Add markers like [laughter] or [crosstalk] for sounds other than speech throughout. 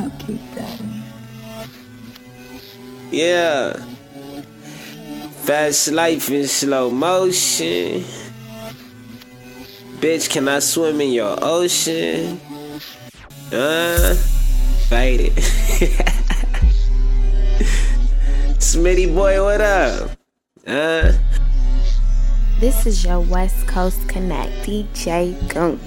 I'll keep that. Yeah. Fast life in slow motion. Bitch, can I swim in your ocean? Uh, faded. [laughs] Smitty boy, what up? Uh. This is your West Coast Connect, DJ Gunk.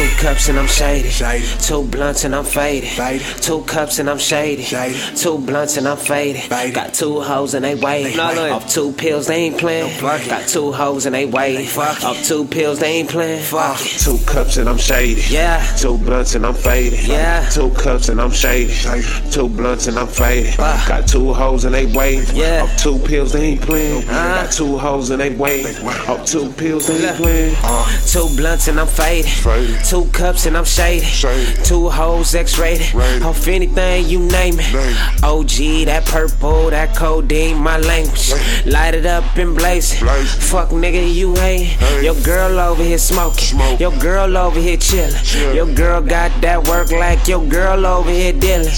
Two cups and I'm shaded. shaded. Two blunts and I'm faded. faded. Two cups and I'm shaded. shaded. Two blunts and I'm faded. faded. Got two hoes and they no. Off two pills, they ain't playing. No Got two hoes and they waiting. Off two pills, they ain't playing. Fuck. Two cups and I'm shaded. Yeah. Two blunts and I'm faded. Yeah. Two cups and I'm shaded. shaded. Two blunts and I'm faded. Fuck. Got two hoes and they waiting. Yeah. Off two pills, they ain't playing. Uh. Got two hoes and they waiting. Off two pills, they ain't playing. Uh. Two blunts and I'm faded. faded. Two cups and I'm shaded. shaded. Two hoes X-rated. Rated. Off anything you name it. Name. OG, that purple, that codeine, my language. Rated. Light it up and blaze it. Blaze. Fuck nigga, you ain't. Hey. Your girl over here smoking. Smoke. Your girl over here chillin'. Chill. Your girl got that work like your girl over here dealing.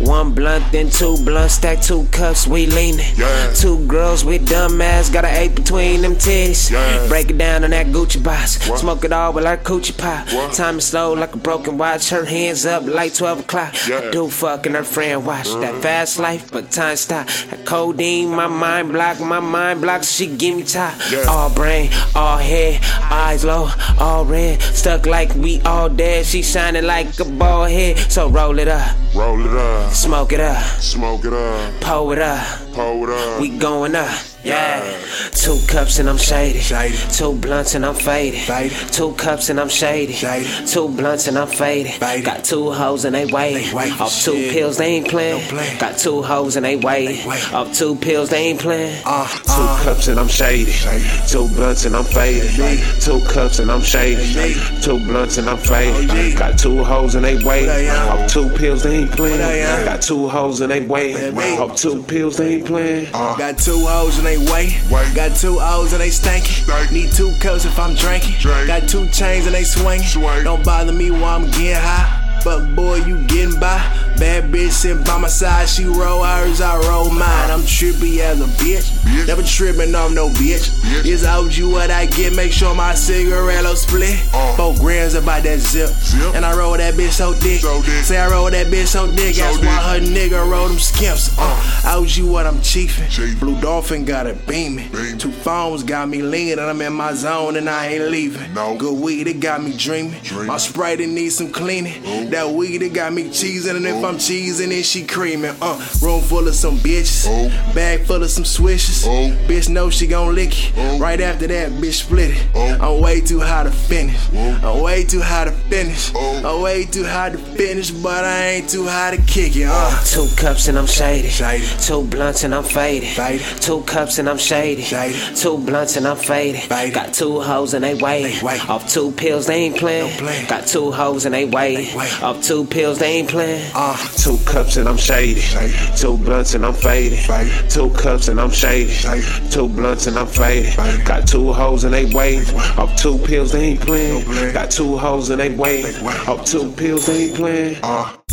One blunt, then two blunts, stack two cups, we leanin'. Yeah. Two girls with dumb ass, got an eight between them titties. Yeah. Break it down on that Gucci box. What? Smoke it all with our coochie pop. What? Time is slow like a broken watch. Her hands up like 12 o'clock. Yeah. I do fucking her friend watch. That mm. fast life, but time stop. That codeine, my mind block, my mind block. She give me top. Yeah. All brain, all head, eyes low, all red. Stuck like we all dead. She shining like a bald head. So roll it up, Roll it up. smoke it up, Smoke it up. pull it up. We going up. Yeah. Two cups and I'm. Shaded. Two blunts and I'm faded. Two cups and I'm. Shaded. Two blunts and I'm faded. Got two hoes and they. They. Off two pills, they ain't playing. Got two hoes and they. They. Off two pills, they ain't playing. Two cups and I'm shaded. Two blunts and I'm faded. Two cups and I'm shaded. Two blunts and I'm faded. Got two hoes and they waiting. Off two pills they ain't playing. Got two hoes and they waiting. Off two pills they ain't playing. Uh, got two hoes and they wait. Wait. Got two O's and they stankin'. Stank. Need two cups if I'm drinking. Drink. Got two chains and they swing. Swing. Don't bother me while I'm getting high. Fuck boy, you getting by. Bad bitch sitting by my side. She roll hers, I roll mine. I'm trippy as a bitch. Bitch. Never tripping off no bitch. Bitch. It's OG what I get. Make sure my cigarette split. Uh. Four grams about that zip. Zip. And I roll that bitch so thick. So thick. Say I roll that bitch so thick. So That's why her nigga roll them skimps. Uh. OG what I'm chiefin'. Blue Dolphin got it beaming. Beamin'. Two phones got me leaning. I'm in my zone and I ain't leaving. No. Good weed, it got me dreaming. Dreamin'. My Sprite, it needs some cleaning. Ooh. That weed, it got me cheesing. And if. I'm cheesing, it she creaming. Uh, room full of some bitches. Ooh. Bag full of some swishes. Ooh. Bitch know she gon' lick it. Ooh. Right after that, bitch split it. Ooh. I'm way too high to finish. Ooh. I'm way too high to finish. Ooh. I'm way too high to finish, but I ain't too high to kick it. Uh. Two cups and I'm shaded. Shaded. Two blunts and I'm faded. Faded. Two cups and I'm shaded. Shaded. Two blunts and I'm faded. Faded. Got two hoes and they waiting. They waiting. Off two pills, they ain't playing. No. Got two hoes and they waiting. They. Off two pills, they ain't playing. Uh. Two cups and I'm shaded. Two blunts and I'm faded. Two cups and I'm shaded. Two blunts and I'm faded. Got two hoes and they waiting. Off two pills they ain't playing. Got two hoes and they waiting. Off two pills they ain't playing.